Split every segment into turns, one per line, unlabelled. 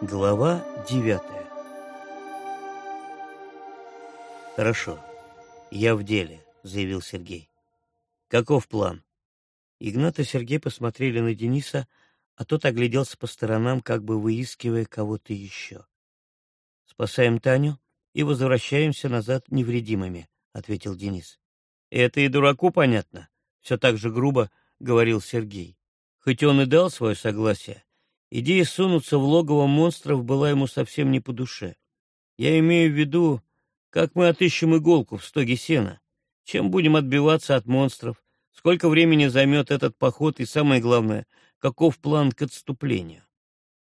Глава девятая «Хорошо, я в деле», — заявил Сергей. «Каков план?» Игнат и Сергей посмотрели на Дениса, а тот огляделся по сторонам, как бы выискивая кого-то еще. «Спасаем Таню и возвращаемся назад невредимыми», — ответил Денис. «Это и дураку понятно», — все так же грубо говорил Сергей. Хоть он и дал свое согласие, идея сунуться в логово монстров была ему совсем не по душе. Я имею в виду, как мы отыщем иголку в стоге сена, чем будем отбиваться от монстров, сколько времени займет этот поход и, самое главное, каков план к отступлению.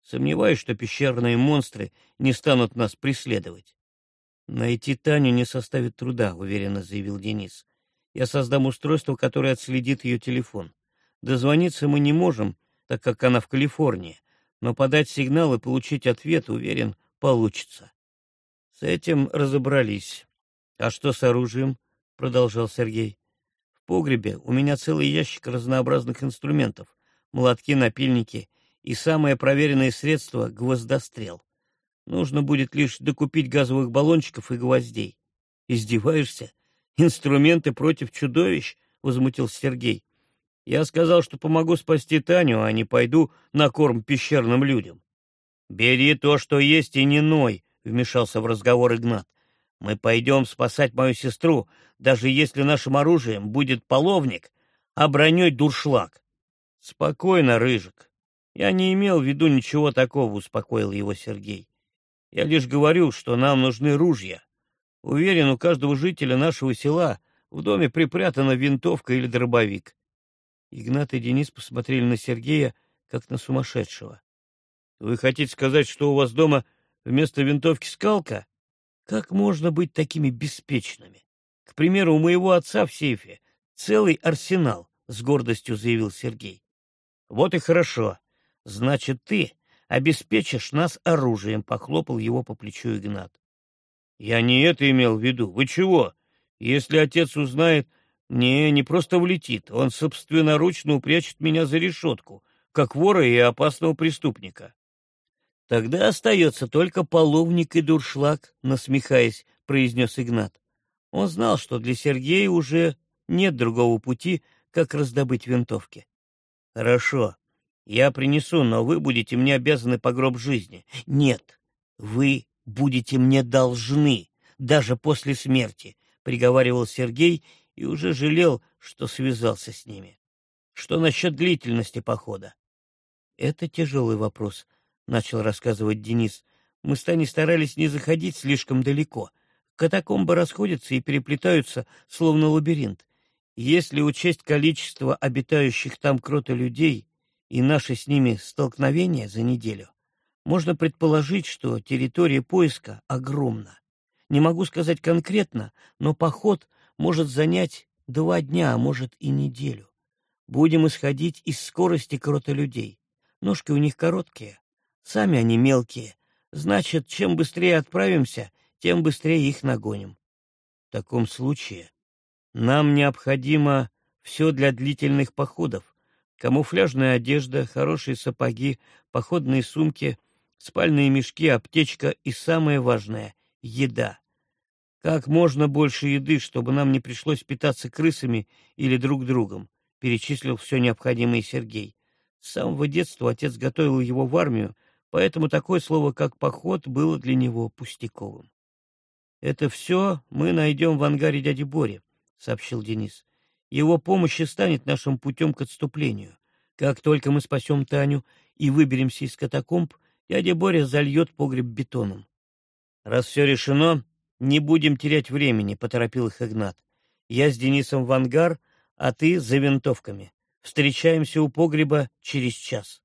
Сомневаюсь, что пещерные монстры не станут нас преследовать. «Найти Таню не составит труда», — уверенно заявил Денис. «Я создам устройство, которое отследит ее телефон. Дозвониться мы не можем, так как она в Калифорнии, но подать сигнал и получить ответ, уверен, получится. С этим разобрались. А что с оружием? Продолжал Сергей. В погребе у меня целый ящик разнообразных инструментов, молотки, напильники и самое проверенное средство — гвоздострел. Нужно будет лишь докупить газовых баллончиков и гвоздей. Издеваешься? Инструменты против чудовищ? — возмутился Сергей. Я сказал, что помогу спасти Таню, а не пойду на корм пещерным людям. «Бери то, что есть, и не ной», — вмешался в разговор Игнат. «Мы пойдем спасать мою сестру, даже если нашим оружием будет половник, а броней дуршлаг». «Спокойно, Рыжик. Я не имел в виду ничего такого», — успокоил его Сергей. «Я лишь говорю, что нам нужны ружья. Уверен, у каждого жителя нашего села в доме припрятана винтовка или дробовик. Игнат и Денис посмотрели на Сергея, как на сумасшедшего. — Вы хотите сказать, что у вас дома вместо винтовки скалка? Как можно быть такими беспечными? К примеру, у моего отца в сейфе целый арсенал, — с гордостью заявил Сергей. — Вот и хорошо. Значит, ты обеспечишь нас оружием, — похлопал его по плечу Игнат. — Я не это имел в виду. Вы чего? Если отец узнает, не, не просто влетит, он собственноручно упрячет меня за решетку, как вора и опасного преступника. Тогда остается только половник и дуршлаг, насмехаясь, произнес Игнат. Он знал, что для Сергея уже нет другого пути, как раздобыть винтовки. Хорошо, я принесу, но вы будете мне обязаны по гроб жизни. Нет, вы будете мне должны, даже после смерти, приговаривал Сергей и уже жалел, что связался с ними. Что насчет длительности похода? — Это тяжелый вопрос, — начал рассказывать Денис. Мы с Таней старались не заходить слишком далеко. Катакомбы расходятся и переплетаются, словно лабиринт. Если учесть количество обитающих там крота людей и наши с ними столкновения за неделю, можно предположить, что территория поиска огромна. Не могу сказать конкретно, но поход может занять два дня, а может и неделю. Будем исходить из скорости крота людей. Ножки у них короткие, сами они мелкие. Значит, чем быстрее отправимся, тем быстрее их нагоним. В таком случае нам необходимо все для длительных походов. Камуфляжная одежда, хорошие сапоги, походные сумки, спальные мешки, аптечка и, самое важное, еда. Как можно больше еды, чтобы нам не пришлось питаться крысами или друг другом, перечислил все необходимое Сергей. С самого детства отец готовил его в армию, поэтому такое слово, как «поход», было для него пустяковым. «Это все мы найдем в ангаре дяди Бори», — сообщил Денис. «Его помощь и станет нашим путем к отступлению. Как только мы спасем Таню и выберемся из катакомб, дядя Боря зальет погреб бетоном. Раз все решено, «Не будем терять времени», — поторопил их Игнат. «Я с Денисом в ангар, а ты за винтовками. Встречаемся у погреба через час».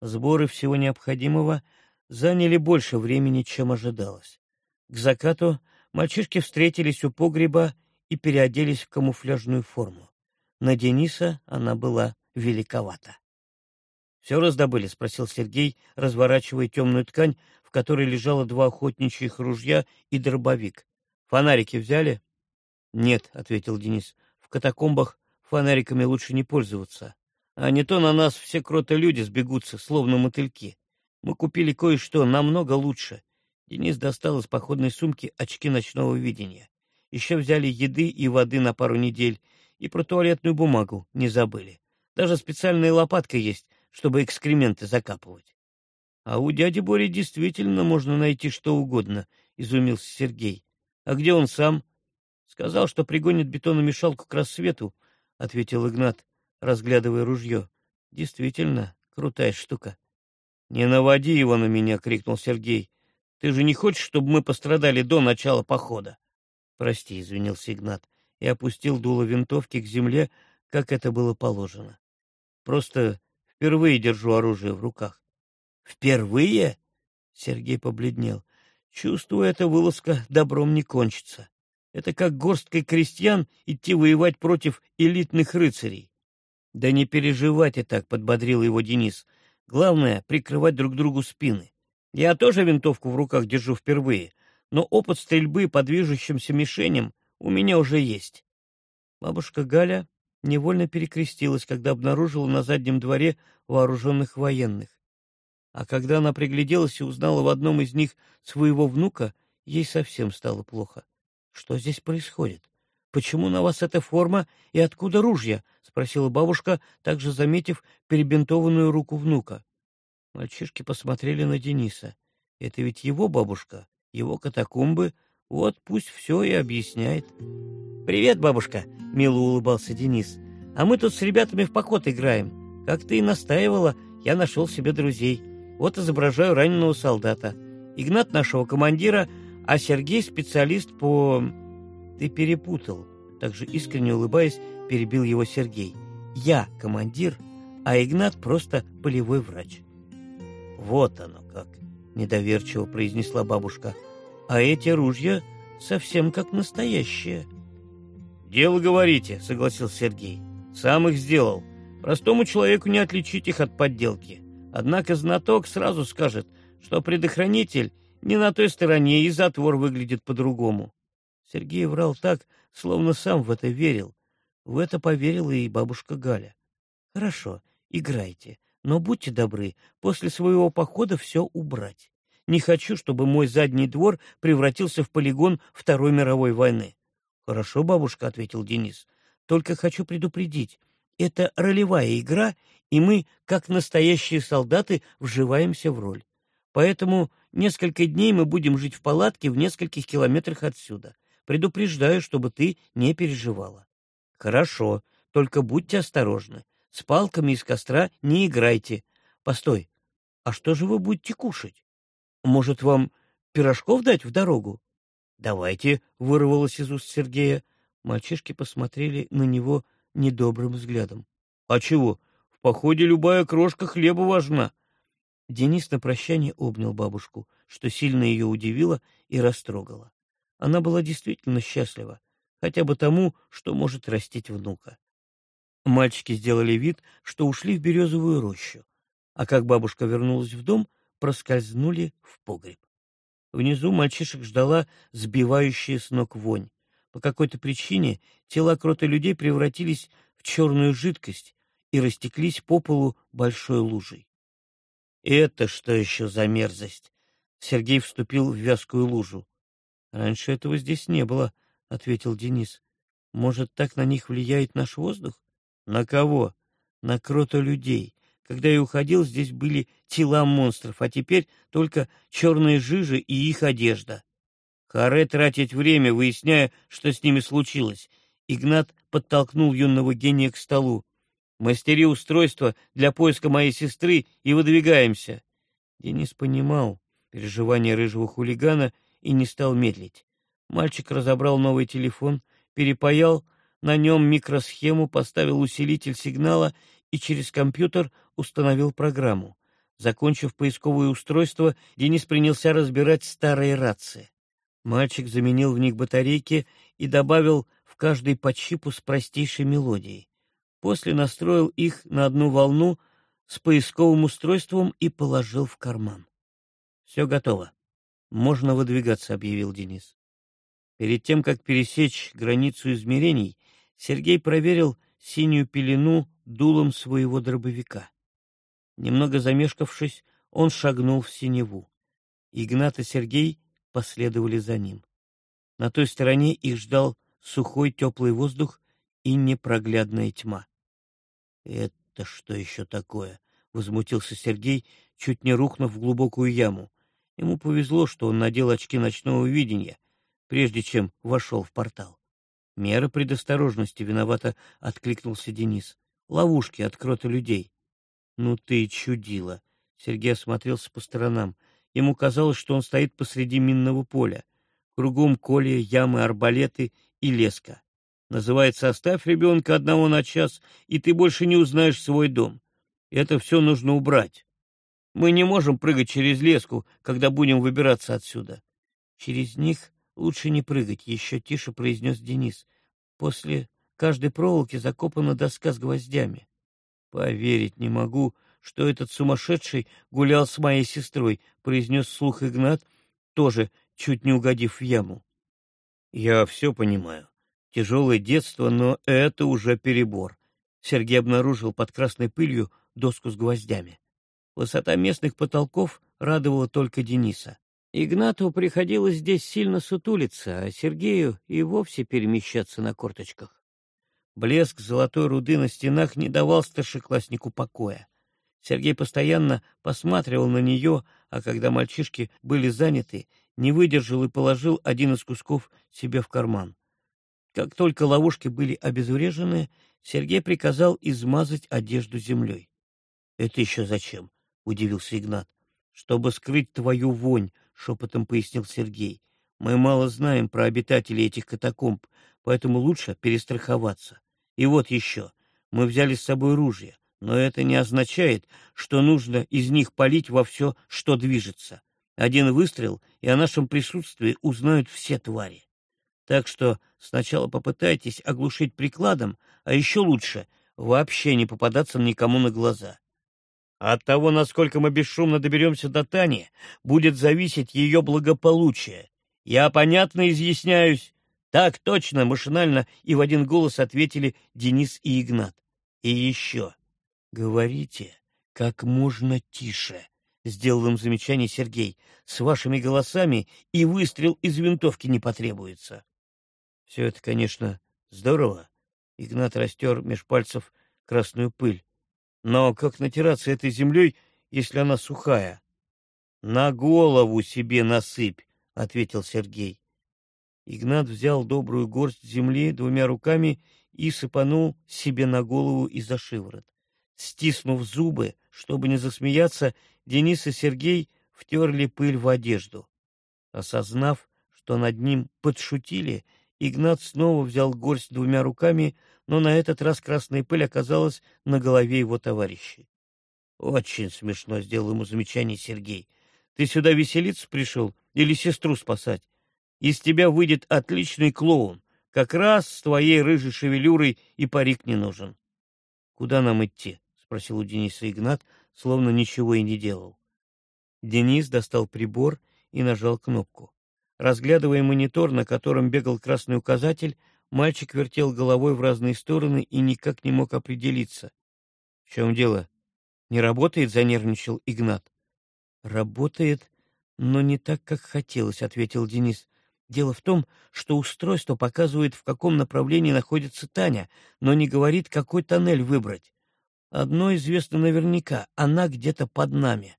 Сборы всего необходимого заняли больше времени, чем ожидалось. К закату мальчишки встретились у погреба и переоделись в камуфляжную форму. На Дениса она была великовата. «Все раздобыли?» — спросил Сергей, разворачивая темную ткань, в которой лежало два охотничьих ружья и дробовик. «Фонарики взяли?» «Нет», — ответил Денис. «В катакомбах фонариками лучше не пользоваться. А не то на нас все кроты люди сбегутся, словно мотыльки. Мы купили кое-что намного лучше. Денис достал из походной сумки очки ночного видения. Еще взяли еды и воды на пару недель, и про туалетную бумагу не забыли. Даже специальная лопатка есть, чтобы экскременты закапывать. — А у дяди Бори действительно можно найти что угодно, — изумился Сергей. — А где он сам? — Сказал, что пригонит бетономешалку к рассвету, — ответил Игнат, разглядывая ружье. — Действительно, крутая штука. — Не наводи его на меня, — крикнул Сергей. — Ты же не хочешь, чтобы мы пострадали до начала похода? — Прости, — извинился Игнат и опустил дуло винтовки к земле, как это было положено. Просто впервые держу оружие в руках. Впервые? Сергей побледнел. Чувствую, эта вылазка добром не кончится. Это как горсткой крестьян идти воевать против элитных рыцарей. Да не переживайте так, подбодрил его Денис. Главное — прикрывать друг другу спины. Я тоже винтовку в руках держу впервые, но опыт стрельбы по движущимся мишеням у меня уже есть. Бабушка Галя невольно перекрестилась, когда обнаружила на заднем дворе вооруженных военных. А когда она пригляделась и узнала в одном из них своего внука, ей совсем стало плохо. Что здесь происходит? Почему на вас эта форма и откуда ружья? спросила бабушка, также заметив перебинтованную руку внука. Мальчишки посмотрели на Дениса. Это ведь его бабушка, его катакомбы, вот пусть все и объясняет. «Привет, бабушка!» — мило улыбался Денис. «А мы тут с ребятами в поход играем. Как ты и настаивала, я нашел себе друзей. Вот изображаю раненого солдата. Игнат нашего командира, а Сергей специалист по... Ты перепутал. Также искренне улыбаясь, перебил его Сергей. Я командир, а Игнат просто полевой врач. Вот оно как, недоверчиво произнесла бабушка. А эти ружья совсем как настоящие. Дело говорите, согласился Сергей. Сам их сделал. Простому человеку не отличить их от подделки. Однако знаток сразу скажет, что предохранитель не на той стороне, и затвор выглядит по-другому. Сергей врал так, словно сам в это верил. В это поверила и бабушка Галя. — Хорошо, играйте, но будьте добры, после своего похода все убрать. Не хочу, чтобы мой задний двор превратился в полигон Второй мировой войны. — Хорошо, бабушка, — ответил Денис. — Только хочу предупредить, это ролевая игра, и мы, как настоящие солдаты, вживаемся в роль. Поэтому несколько дней мы будем жить в палатке в нескольких километрах отсюда. Предупреждаю, чтобы ты не переживала. Хорошо, только будьте осторожны. С палками из костра не играйте. Постой, а что же вы будете кушать? Может, вам пирожков дать в дорогу? Давайте, вырвалось из уст Сергея. Мальчишки посмотрели на него недобрым взглядом. — А чего? Походе любая крошка хлеба важна. Денис на прощание обнял бабушку, что сильно ее удивило и растрогало. Она была действительно счастлива, хотя бы тому, что может растить внука. Мальчики сделали вид, что ушли в березовую рощу, а как бабушка вернулась в дом, проскользнули в погреб. Внизу мальчишек ждала сбивающая с ног вонь. По какой-то причине тела кроты людей превратились в черную жидкость и растеклись по полу большой лужей. «Это что еще за мерзость?» Сергей вступил в вязкую лужу. «Раньше этого здесь не было», — ответил Денис. «Может, так на них влияет наш воздух?» «На кого?» «На крота людей. Когда я уходил, здесь были тела монстров, а теперь только черные жижи и их одежда». Харе тратить время, выясняя, что с ними случилось. Игнат подтолкнул юного гения к столу. «Мастери устройство для поиска моей сестры и выдвигаемся». Денис понимал переживания рыжего хулигана и не стал медлить. Мальчик разобрал новый телефон, перепаял на нем микросхему, поставил усилитель сигнала и через компьютер установил программу. Закончив поисковое устройство, Денис принялся разбирать старые рации. Мальчик заменил в них батарейки и добавил в каждый по чипу с простейшей мелодией. После настроил их на одну волну с поисковым устройством и положил в карман. «Все готово. Можно выдвигаться», — объявил Денис. Перед тем, как пересечь границу измерений, Сергей проверил синюю пелену дулом своего дробовика. Немного замешкавшись, он шагнул в синеву. Игнат и Сергей последовали за ним. На той стороне их ждал сухой теплый воздух и непроглядная тьма. «Это что еще такое?» — возмутился Сергей, чуть не рухнув в глубокую яму. Ему повезло, что он надел очки ночного видения, прежде чем вошел в портал. Мера предосторожности виновато откликнулся Денис. Ловушки от людей. Ну ты чудила. Сергей осмотрелся по сторонам. Ему казалось, что он стоит посреди минного поля. Кругом колья, ямы, арбалеты и леска. Называется «Оставь ребенка одного на час, и ты больше не узнаешь свой дом». Это все нужно убрать. Мы не можем прыгать через леску, когда будем выбираться отсюда. Через них лучше не прыгать, еще тише произнес Денис. После каждой проволоки закопана доска с гвоздями. Поверить не могу, что этот сумасшедший гулял с моей сестрой, произнес слух Игнат, тоже чуть не угодив в яму. Я все понимаю. Тяжелое детство, но это уже перебор. Сергей обнаружил под красной пылью доску с гвоздями. Высота местных потолков радовала только Дениса. Игнату приходилось здесь сильно сутулиться, а Сергею и вовсе перемещаться на корточках. Блеск золотой руды на стенах не давал старшекласснику покоя. Сергей постоянно посматривал на нее, а когда мальчишки были заняты, не выдержал и положил один из кусков себе в карман. Как только ловушки были обезврежены, Сергей приказал измазать одежду землей. — Это еще зачем? — удивился Игнат. — Чтобы скрыть твою вонь, — шепотом пояснил Сергей. — Мы мало знаем про обитателей этих катакомб, поэтому лучше перестраховаться. И вот еще. Мы взяли с собой ружья, но это не означает, что нужно из них палить во все, что движется. Один выстрел, и о нашем присутствии узнают все твари. Так что сначала попытайтесь оглушить прикладом, а еще лучше вообще не попадаться никому на глаза. От того, насколько мы бесшумно доберемся до Тани, будет зависеть ее благополучие. Я понятно изъясняюсь? Так точно, машинально и в один голос ответили Денис и Игнат. И еще. Говорите как можно тише, — сделал им замечание Сергей. С вашими голосами и выстрел из винтовки не потребуется. Все это, конечно, здорово. Игнат растер меж пальцев красную пыль. Но как натираться этой землей, если она сухая? — На голову себе насыпь, — ответил Сергей. Игнат взял добрую горсть земли двумя руками и сыпанул себе на голову и за шиворот. Стиснув зубы, чтобы не засмеяться, Денис и Сергей втерли пыль в одежду. Осознав, что над ним подшутили, — Игнат снова взял горсть двумя руками, но на этот раз красная пыль оказалась на голове его товарищей. «Очень смешно», — сделал ему замечание Сергей. «Ты сюда веселиться пришел или сестру спасать? Из тебя выйдет отличный клоун. Как раз с твоей рыжей шевелюрой и парик не нужен». «Куда нам идти?» — спросил у Дениса Игнат, словно ничего и не делал. Денис достал прибор и нажал кнопку. Разглядывая монитор, на котором бегал красный указатель, мальчик вертел головой в разные стороны и никак не мог определиться. — В чем дело? Не работает? — занервничал Игнат. — Работает, но не так, как хотелось, — ответил Денис. Дело в том, что устройство показывает, в каком направлении находится Таня, но не говорит, какой тоннель выбрать. Одно известно наверняка — она где-то под нами.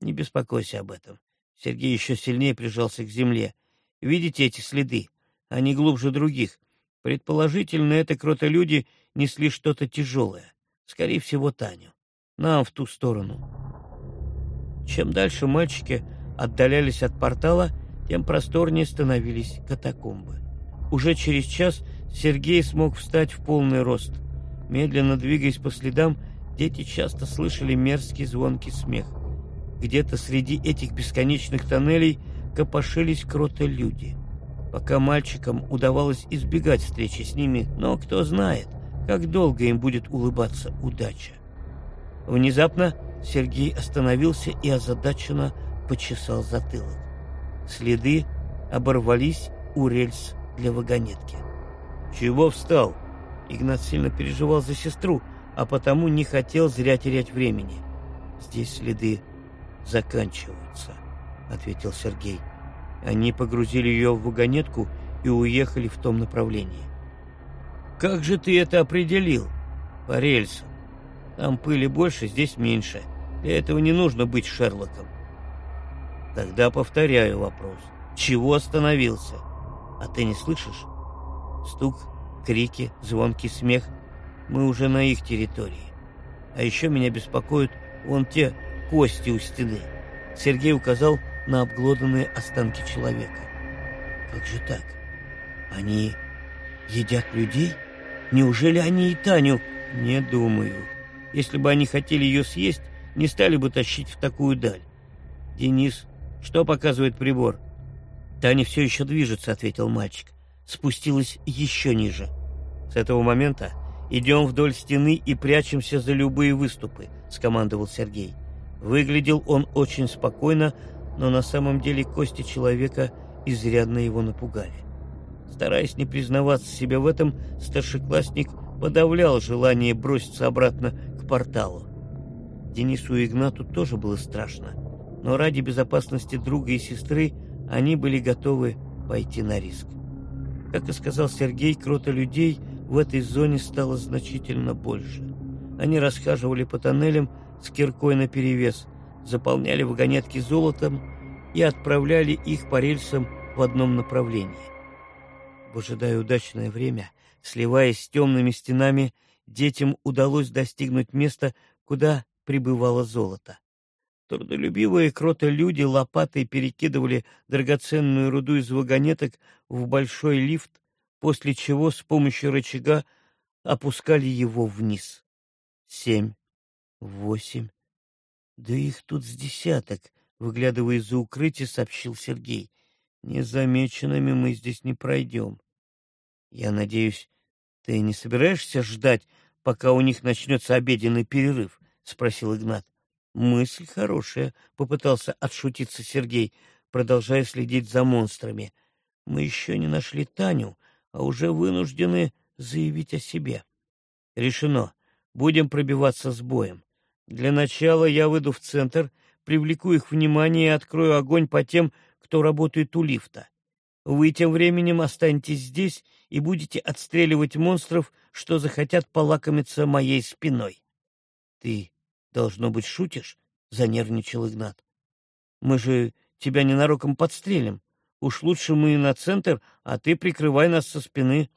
Не беспокойся об этом. Сергей еще сильнее прижался к земле. Видите эти следы? Они глубже других. Предположительно, это кротолюди несли что-то тяжелое. Скорее всего, Таню. Нам в ту сторону. Чем дальше мальчики отдалялись от портала, тем просторнее становились катакомбы. Уже через час Сергей смог встать в полный рост. Медленно двигаясь по следам, дети часто слышали мерзкий звонкий смех. Где-то среди этих бесконечных тоннелей копошились кроты-люди. Пока мальчикам удавалось избегать встречи с ними, но кто знает, как долго им будет улыбаться удача. Внезапно Сергей остановился и озадаченно почесал затылок. Следы оборвались у рельс для вагонетки. «Чего встал?» Игнат сильно переживал за сестру, а потому не хотел зря терять времени. Здесь следы заканчиваются, — ответил Сергей. Они погрузили ее в вагонетку и уехали в том направлении. «Как же ты это определил?» «По рельсам. Там пыли больше, здесь меньше. Для этого не нужно быть Шерлоком». «Тогда повторяю вопрос. Чего остановился? А ты не слышишь? Стук, крики, звонкий смех. Мы уже на их территории. А еще меня беспокоят вон те кости у стены». Сергей указал на обглоданные останки человека. «Как же так? Они едят людей? Неужели они и Таню?» «Не думаю. Если бы они хотели ее съесть, не стали бы тащить в такую даль. Денис, что показывает прибор?» «Таня все еще движется», — ответил мальчик. Спустилась еще ниже. «С этого момента идем вдоль стены и прячемся за любые выступы», — скомандовал Сергей. Выглядел он очень спокойно, но на самом деле кости человека изрядно его напугали. Стараясь не признаваться себе в этом, старшеклассник подавлял желание броситься обратно к порталу. Денису и Игнату тоже было страшно, но ради безопасности друга и сестры они были готовы пойти на риск. Как и сказал Сергей, крота людей в этой зоне стало значительно больше. Они расхаживали по тоннелям с киркой наперевес, заполняли вагонетки золотом и отправляли их по рельсам в одном направлении. Выжидая удачное время, сливаясь с темными стенами, детям удалось достигнуть места, куда прибывало золото. Трудолюбивые крота-люди лопатой перекидывали драгоценную руду из вагонеток в большой лифт, после чего с помощью рычага опускали его вниз. Семь, восемь, да их тут с десяток, выглядывая из-за укрытия, сообщил Сергей. Незамеченными мы здесь не пройдем. Я надеюсь, ты не собираешься ждать, пока у них начнется обеденный перерыв? спросил Игнат. Мысль хорошая, попытался отшутиться Сергей, продолжая следить за монстрами. Мы еще не нашли Таню, а уже вынуждены заявить о себе. Решено. Будем пробиваться с боем. Для начала я выйду в центр, привлеку их внимание и открою огонь по тем, кто работает у лифта. Вы тем временем останетесь здесь и будете отстреливать монстров, что захотят полакомиться моей спиной. — Ты, должно быть, шутишь? — занервничал Игнат. — Мы же тебя ненароком подстрелим. Уж лучше мы на центр, а ты прикрывай нас со спины.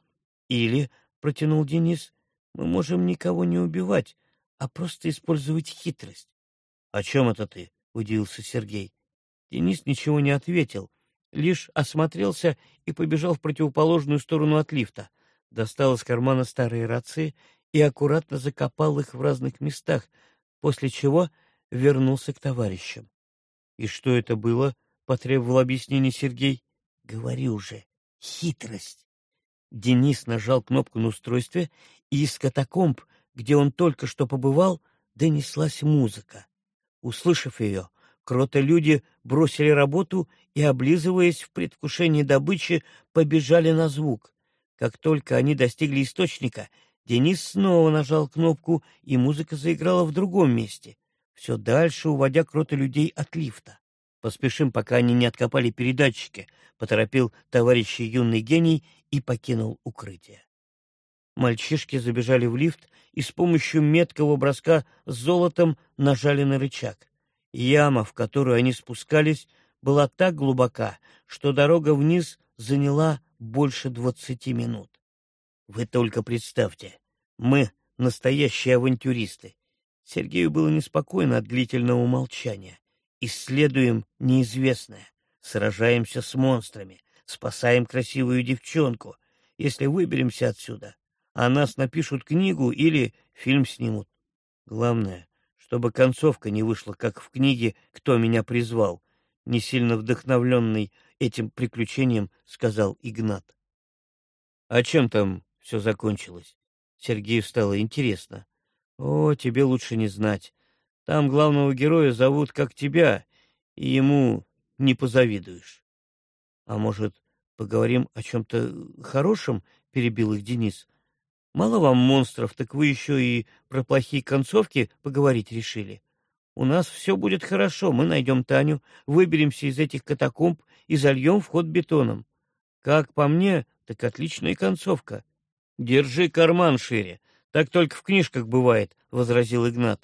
Или, — протянул Денис, — мы можем никого не убивать, а просто использовать хитрость. — О чем это ты? — удивился Сергей. Денис ничего не ответил, лишь осмотрелся и побежал в противоположную сторону от лифта, достал из кармана старые рации и аккуратно закопал их в разных местах, после чего вернулся к товарищам. — И что это было? — потребовал объяснений Сергей. — Говори уже, хитрость. Денис нажал кнопку на устройстве, и из катакомб где он только что побывал, донеслась музыка. Услышав ее, крота-люди бросили работу и, облизываясь в предвкушении добычи, побежали на звук. Как только они достигли источника, Денис снова нажал кнопку, и музыка заиграла в другом месте, все дальше уводя крота-людей от лифта. «Поспешим, пока они не откопали передатчики», — поторопил товарищ юный гений и покинул укрытие. Мальчишки забежали в лифт и с помощью меткого броска с золотом нажали на рычаг. Яма, в которую они спускались, была так глубока, что дорога вниз заняла больше двадцати минут. Вы только представьте, мы настоящие авантюристы. Сергею было неспокойно от длительного молчания. Исследуем неизвестное, сражаемся с монстрами, спасаем красивую девчонку. Если выберемся отсюда, о нас напишут книгу или фильм снимут. Главное, чтобы концовка не вышла, как в книге «Кто меня призвал», не сильно вдохновленный этим приключением, сказал Игнат. — А чем там все закончилось? Сергею стало интересно. — О, тебе лучше не знать. Там главного героя зовут как тебя, и ему не позавидуешь. — А может, поговорим о чем-то хорошем? — перебил их Денис. Мало вам монстров, так вы еще и про плохие концовки поговорить решили. У нас все будет хорошо, мы найдем Таню, выберемся из этих катакомб и зальем вход бетоном. Как по мне, так отличная концовка. Держи карман шире. Так только в книжках бывает, — возразил Игнат.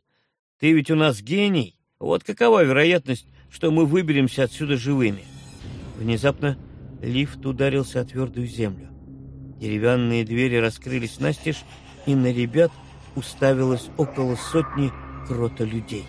Ты ведь у нас гений. Вот какова вероятность, что мы выберемся отсюда живыми? Внезапно лифт ударился о твердую землю. Деревянные двери раскрылись настежь, и на ребят уставилось около сотни крота людей.